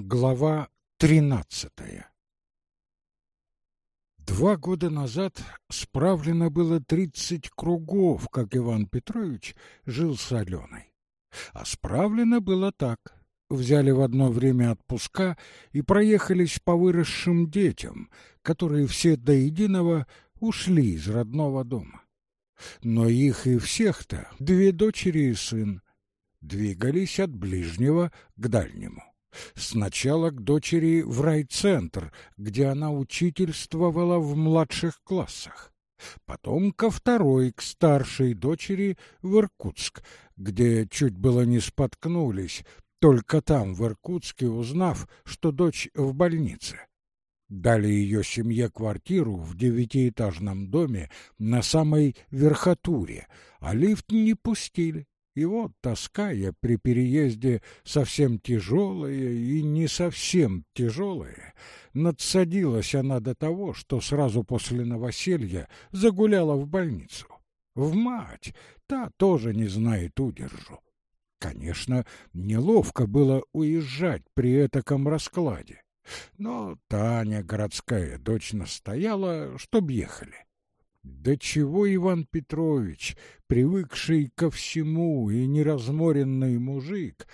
Глава тринадцатая Два года назад справлено было тридцать кругов, как Иван Петрович жил с Аленой. А справлено было так. Взяли в одно время отпуска и проехались по выросшим детям, которые все до единого ушли из родного дома. Но их и всех-то две дочери и сын двигались от ближнего к дальнему. Сначала к дочери в райцентр, где она учительствовала в младших классах. Потом ко второй, к старшей дочери в Иркутск, где чуть было не споткнулись, только там, в Иркутске, узнав, что дочь в больнице. Дали ее семье квартиру в девятиэтажном доме на самой верхотуре, а лифт не пустили. И вот тоска я при переезде совсем тяжелая и не совсем тяжелая. Надсадилась она до того, что сразу после новоселья загуляла в больницу. В мать, та тоже не знает удержу. Конечно, неловко было уезжать при этаком раскладе. Но Таня, городская дочь, настояла, чтоб ехали. Да чего Иван Петрович, привыкший ко всему и неразморенный мужик,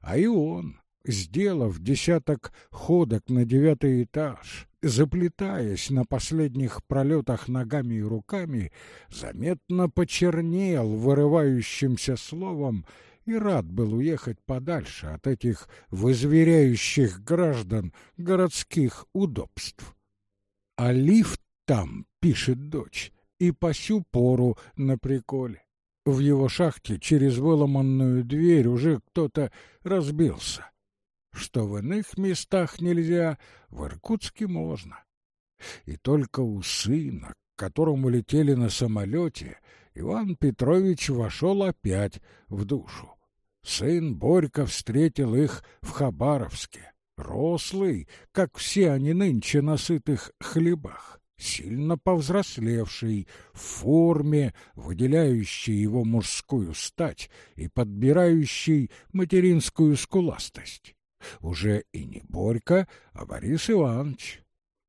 а и он, сделав десяток ходок на девятый этаж, заплетаясь на последних пролетах ногами и руками, заметно почернел вырывающимся словом и рад был уехать подальше от этих вызверяющих граждан городских удобств. А лифт там, пишет дочь, и по сю пору на приколе. В его шахте через выломанную дверь уже кто-то разбился. Что в иных местах нельзя, в Иркутске можно. И только у сына, к которому летели на самолете, Иван Петрович вошел опять в душу. Сын Борька встретил их в Хабаровске, рослый, как все они нынче на сытых хлебах сильно повзрослевший, в форме, выделяющей его мужскую стать и подбирающий материнскую скуластость. Уже и не Борька, а Борис Иванович.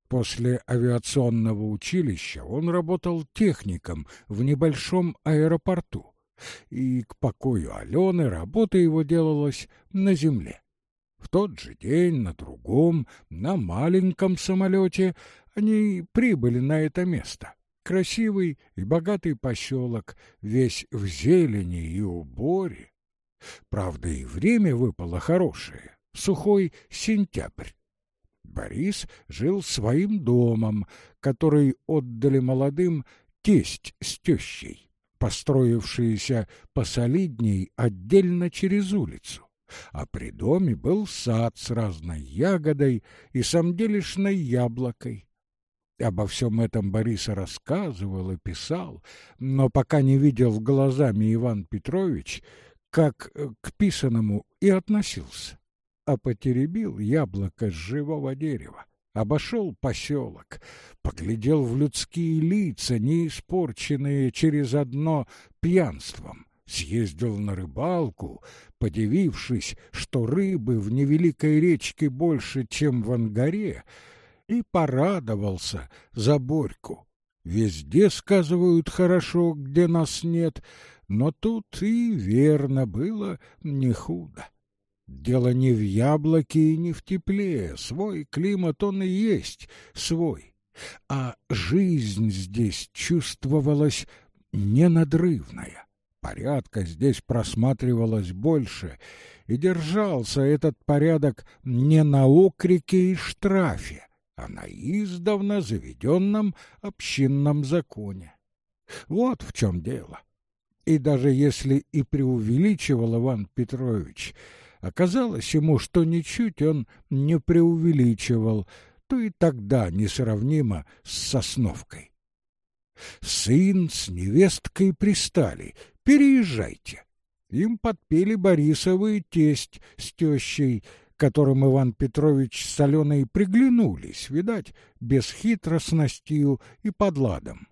После авиационного училища он работал техником в небольшом аэропорту, и к покою Алены работа его делалась на земле. В тот же день на другом, на маленьком самолете они прибыли на это место. Красивый и богатый поселок, весь в зелени и уборе. Правда, и время выпало хорошее, сухой сентябрь. Борис жил своим домом, который отдали молодым тесть с тещей, построившиеся посолидней отдельно через улицу. А при доме был сад с разной ягодой и самделишной яблокой, Обо всем этом Борис рассказывал и писал, но пока не видел глазами Иван Петрович, как э, к писанному и относился. А потеребил яблоко с живого дерева, обошел поселок, поглядел в людские лица, не испорченные через одно пьянством, съездил на рыбалку, подивившись, что рыбы в невеликой речке больше, чем в ангаре, и порадовался за Борьку. Везде, сказывают, хорошо, где нас нет, но тут и верно было не худо. Дело не в яблоке и не в тепле, свой климат он и есть свой, а жизнь здесь чувствовалась ненадрывная. Порядка здесь просматривалось больше, и держался этот порядок не на окрике и штрафе, а на издавна заведенном общинном законе. Вот в чем дело. И даже если и преувеличивал Иван Петрович, оказалось ему, что ничуть он не преувеличивал, то и тогда несравнимо с Сосновкой. Сын с невесткой пристали. Переезжайте. Им подпели Борисовы тесть с тещей, которым Иван Петрович с Аленой приглянулись, видать, бесхитростностью и подладом.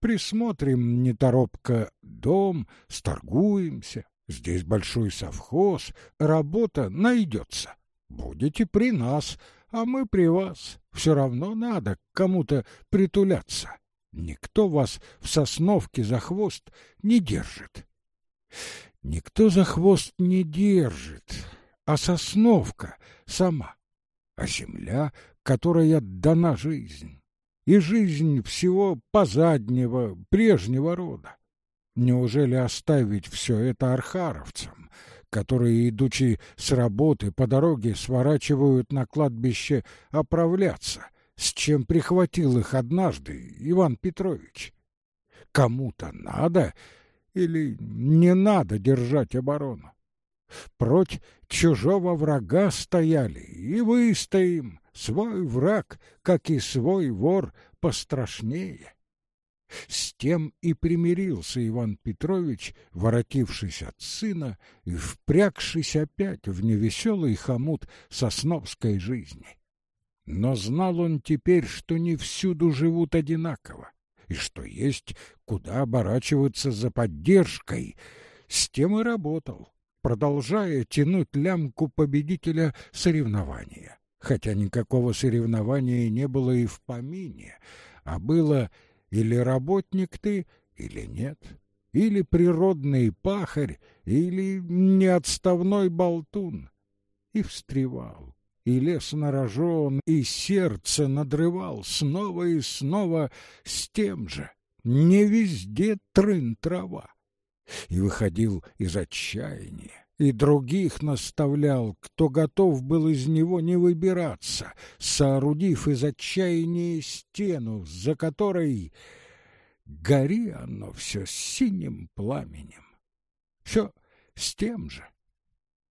Присмотрим неторопко дом, сторгуемся. Здесь большой совхоз, работа найдется. Будете при нас, а мы при вас. Все равно надо к кому-то притуляться. Никто вас в сосновке за хвост не держит. Никто за хвост не держит, а сосновка сама, а земля, которой отдана жизнь, и жизнь всего позаднего, прежнего рода. Неужели оставить все это архаровцам, которые, идучи с работы, по дороге сворачивают на кладбище оправляться, с чем прихватил их однажды Иван Петрович? Кому-то надо или не надо держать оборону? Проть чужого врага стояли, и выстоим. Свой враг, как и свой вор, пострашнее. С тем и примирился Иван Петрович, воротившись от сына и впрягшись опять в невеселый хомут сосновской жизни. Но знал он теперь, что не всюду живут одинаково, и что есть куда оборачиваться за поддержкой. С тем и работал, продолжая тянуть лямку победителя соревнования. Хотя никакого соревнования не было и в помине, а было или работник ты, или нет, или природный пахарь, или неотставной болтун. И встревал, и лес на рожон, и сердце надрывал снова и снова с тем же. Не везде трын трава. И выходил из отчаяния и других наставлял, кто готов был из него не выбираться, соорудив из отчаяния стену, за которой гори оно все синим пламенем. Все с тем же.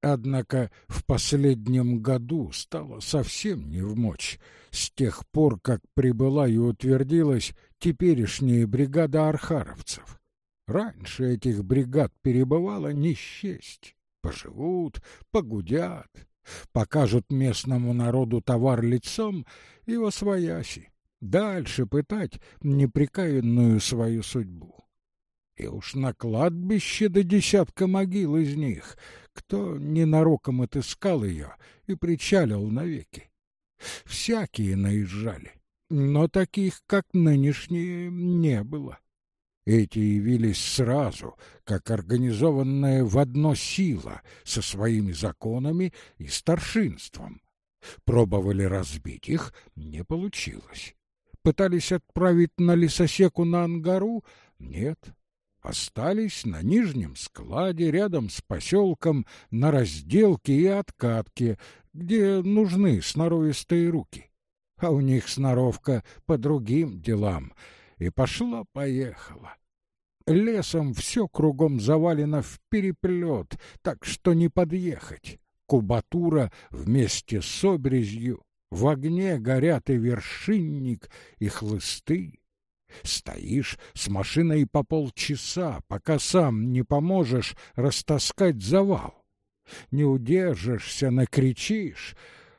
Однако в последнем году стало совсем не в мочь, с тех пор, как прибыла и утвердилась теперешняя бригада архаровцев. Раньше этих бригад перебывало не счесть поживут, погудят, покажут местному народу товар лицом и освояси, дальше пытать непрекаянную свою судьбу. И уж на кладбище до десятка могил из них, кто ненароком отыскал ее и причалил навеки. Всякие наезжали, но таких, как нынешние, не было. Эти явились сразу, как организованная в одно сила, со своими законами и старшинством. Пробовали разбить их, не получилось. Пытались отправить на лесосеку на Ангару — нет. Остались на нижнем складе, рядом с поселком, на разделке и откатке, где нужны сноровистые руки. А у них сноровка по другим делам — и пошло-поехало. Лесом все кругом завалено в переплет, так что не подъехать. Кубатура вместе с обрезью, в огне горят и вершинник, и хлысты. Стоишь с машиной по полчаса, пока сам не поможешь растаскать завал. Не удержишься, накричишь,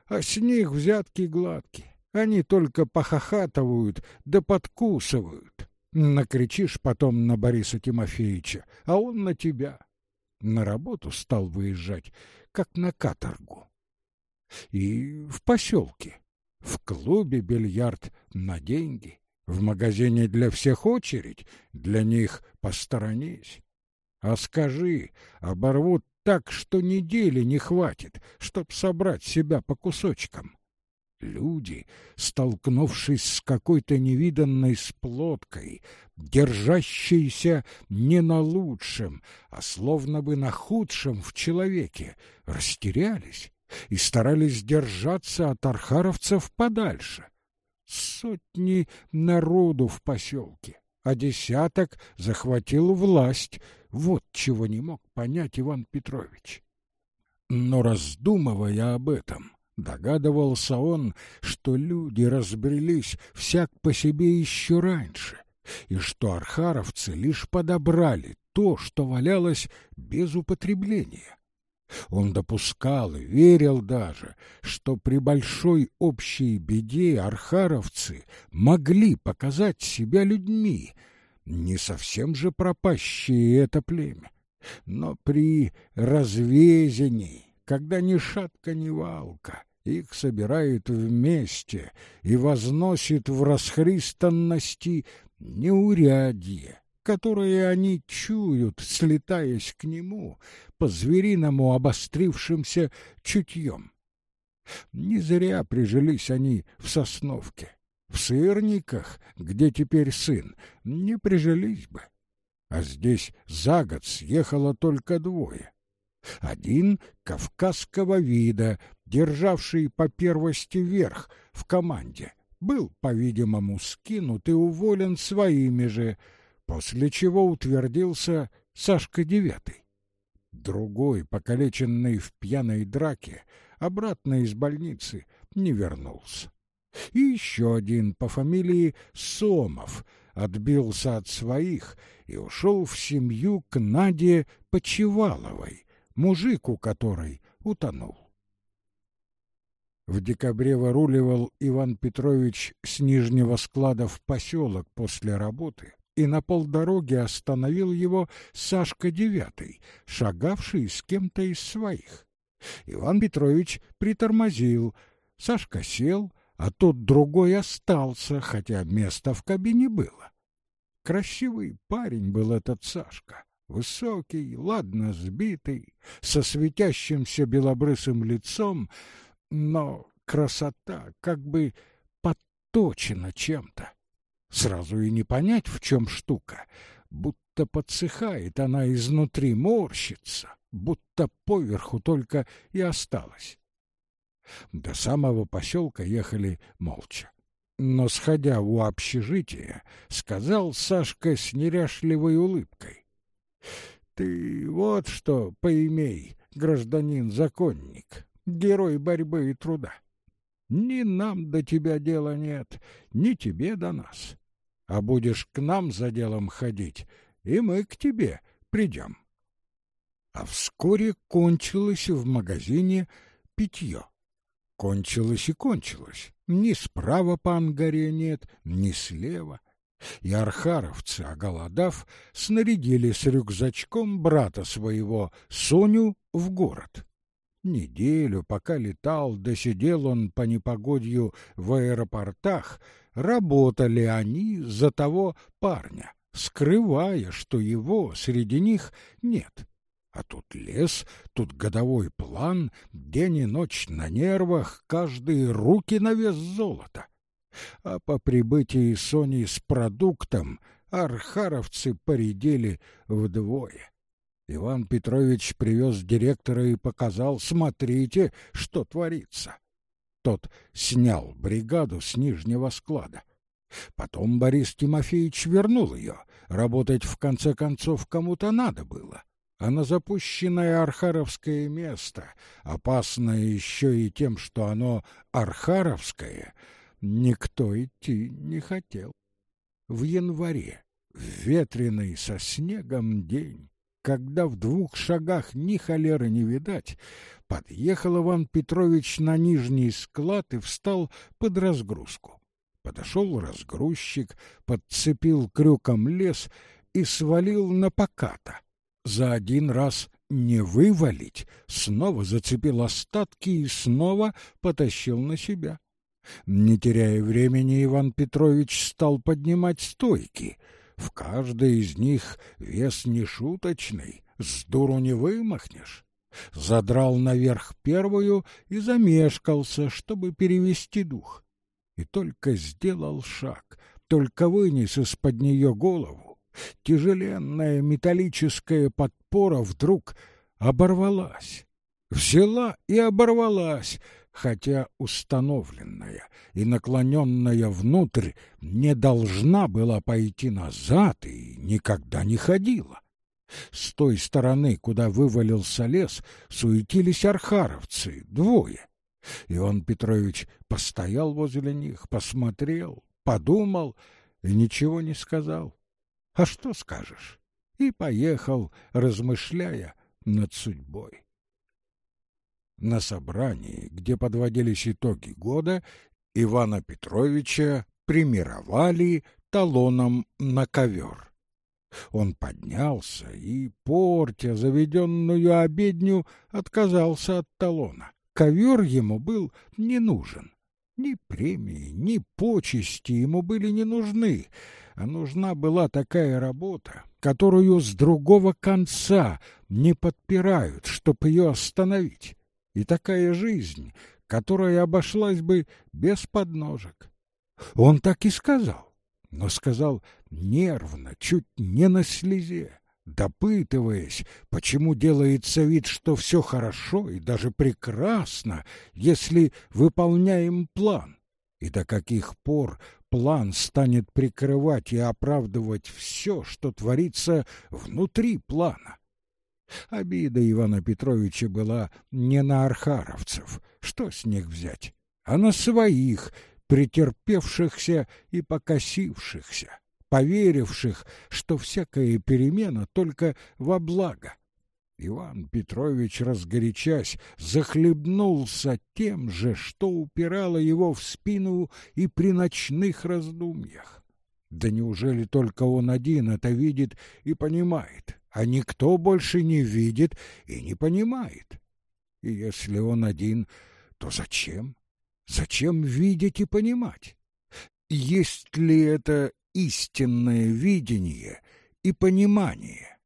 а с них взятки гладкие. Они только похохатывают да подкусывают. Накричишь потом на Бориса Тимофеевича, а он на тебя. На работу стал выезжать, как на каторгу. И в поселке, в клубе бильярд на деньги, в магазине для всех очередь, для них посторонись. А скажи, оборвут так, что недели не хватит, чтоб собрать себя по кусочкам. Люди, столкнувшись с какой-то невиданной сплоткой, держащейся не на лучшем, а словно бы на худшем в человеке, растерялись и старались держаться от архаровцев подальше. Сотни народу в поселке, а десяток захватил власть. Вот чего не мог понять Иван Петрович. Но раздумывая об этом, Догадывался он, что люди разбрелись всяк по себе еще раньше, и что архаровцы лишь подобрали то, что валялось без употребления. Он допускал и верил даже, что при большой общей беде архаровцы могли показать себя людьми, не совсем же пропащие это племя, но при развезении, когда ни шатка, ни валка, их собирает вместе и возносит в расхристанности неурядье, которое они чуют, слетаясь к нему, по-звериному обострившимся чутьем. Не зря прижились они в Сосновке. В сырниках, где теперь сын, не прижились бы. А здесь за год съехало только двое. Один кавказского вида, державший по первости верх в команде, был, по-видимому, скинут и уволен своими же, после чего утвердился Сашка Девятый. Другой, покалеченный в пьяной драке, обратно из больницы не вернулся. И еще один по фамилии Сомов отбился от своих и ушел в семью к Наде Почеваловой, мужику которой утонул. В декабре выруливал Иван Петрович с Нижнего склада в поселок после работы, и на полдороги остановил его Сашка Девятый, шагавший с кем-то из своих. Иван Петрович притормозил, Сашка сел, а тот другой остался, хотя место в кабине было. Красивый парень был этот Сашка, высокий, ладно сбитый, со светящимся белобрысым лицом, но красота как бы подточена чем-то. Сразу и не понять, в чем штука, будто подсыхает она изнутри, морщится, будто поверху только и осталось. До самого поселка ехали молча. Но, сходя у общежития, сказал Сашка с неряшливой улыбкой. — Ты вот что поимей, гражданин-законник, герой борьбы и труда. Ни нам до тебя дела нет, ни тебе до нас. А будешь к нам за делом ходить, и мы к тебе придем. А вскоре кончилось в магазине питье. Кончилось и кончилось. Ни справа по ангаре нет, ни слева. И архаровцы, оголодав, снарядили с рюкзачком брата своего, Соню, в город. Неделю, пока летал, досидел он по непогодью в аэропортах, работали они за того парня, скрывая, что его среди них нет. А тут лес, тут годовой план, день и ночь на нервах, каждые руки на вес золота. А по прибытии Сони с продуктом архаровцы поредели вдвое. Иван Петрович привез директора и показал, смотрите, что творится. Тот снял бригаду с нижнего склада. Потом Борис Тимофеевич вернул ее. Работать, в конце концов, кому-то надо было а на запущенное архаровское место, опасное еще и тем, что оно архаровское, никто идти не хотел. В январе, в ветреный со снегом день, когда в двух шагах ни холеры не видать, подъехал Иван Петрович на нижний склад и встал под разгрузку. Подошел разгрузчик, подцепил крюком лес и свалил на поката за один раз не вывалить, снова зацепил остатки и снова потащил на себя. Не теряя времени, Иван Петрович стал поднимать стойки. В каждой из них вес нешуточный, с дуру не вымахнешь. Задрал наверх первую и замешкался, чтобы перевести дух. И только сделал шаг, только вынес из-под нее голову, Тяжеленная металлическая подпора вдруг оборвалась. Взяла и оборвалась, хотя установленная и наклоненная внутрь не должна была пойти назад и никогда не ходила. С той стороны, куда вывалился лес, суетились архаровцы, двое. Иван Петрович постоял возле них, посмотрел, подумал и ничего не сказал. А что скажешь? И поехал, размышляя над судьбой. На собрании, где подводились итоги года, Ивана Петровича примировали талоном на ковер. Он поднялся и, портя заведенную обедню, отказался от талона. Ковер ему был не нужен. Ни премии, ни почести ему были не нужны, а нужна была такая работа, которую с другого конца не подпирают, чтоб ее остановить, и такая жизнь, которая обошлась бы без подножек. Он так и сказал, но сказал нервно, чуть не на слезе, допытываясь, почему делается вид, что все хорошо и даже прекрасно, если выполняем план, и до каких пор план станет прикрывать и оправдывать все, что творится внутри плана. Обида Ивана Петровича была не на архаровцев, что с них взять, а на своих, претерпевшихся и покосившихся, поверивших, что всякая перемена только во благо. Иван Петрович, разгорячась, захлебнулся тем же, что упирало его в спину и при ночных раздумьях. Да неужели только он один это видит и понимает, а никто больше не видит и не понимает? И если он один, то зачем? Зачем видеть и понимать? Есть ли это истинное видение и понимание?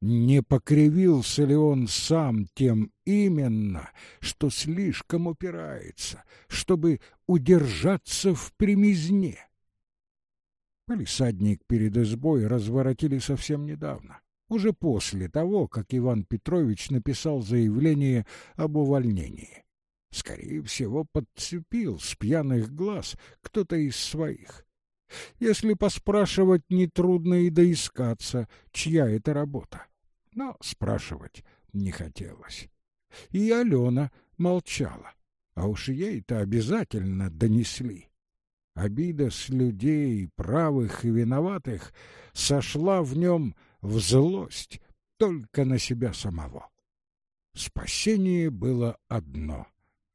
Не покривился ли он сам тем именно, что слишком упирается, чтобы удержаться в примизне? Полисадник перед избой разворотили совсем недавно, уже после того, как Иван Петрович написал заявление об увольнении. Скорее всего, подцепил с пьяных глаз кто-то из своих. Если поспрашивать, нетрудно и доискаться, чья это работа. Но спрашивать не хотелось. И Алена молчала, а уж ей-то обязательно донесли. Обида с людей, правых и виноватых, сошла в нем в злость только на себя самого. Спасение было одно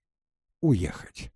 — уехать.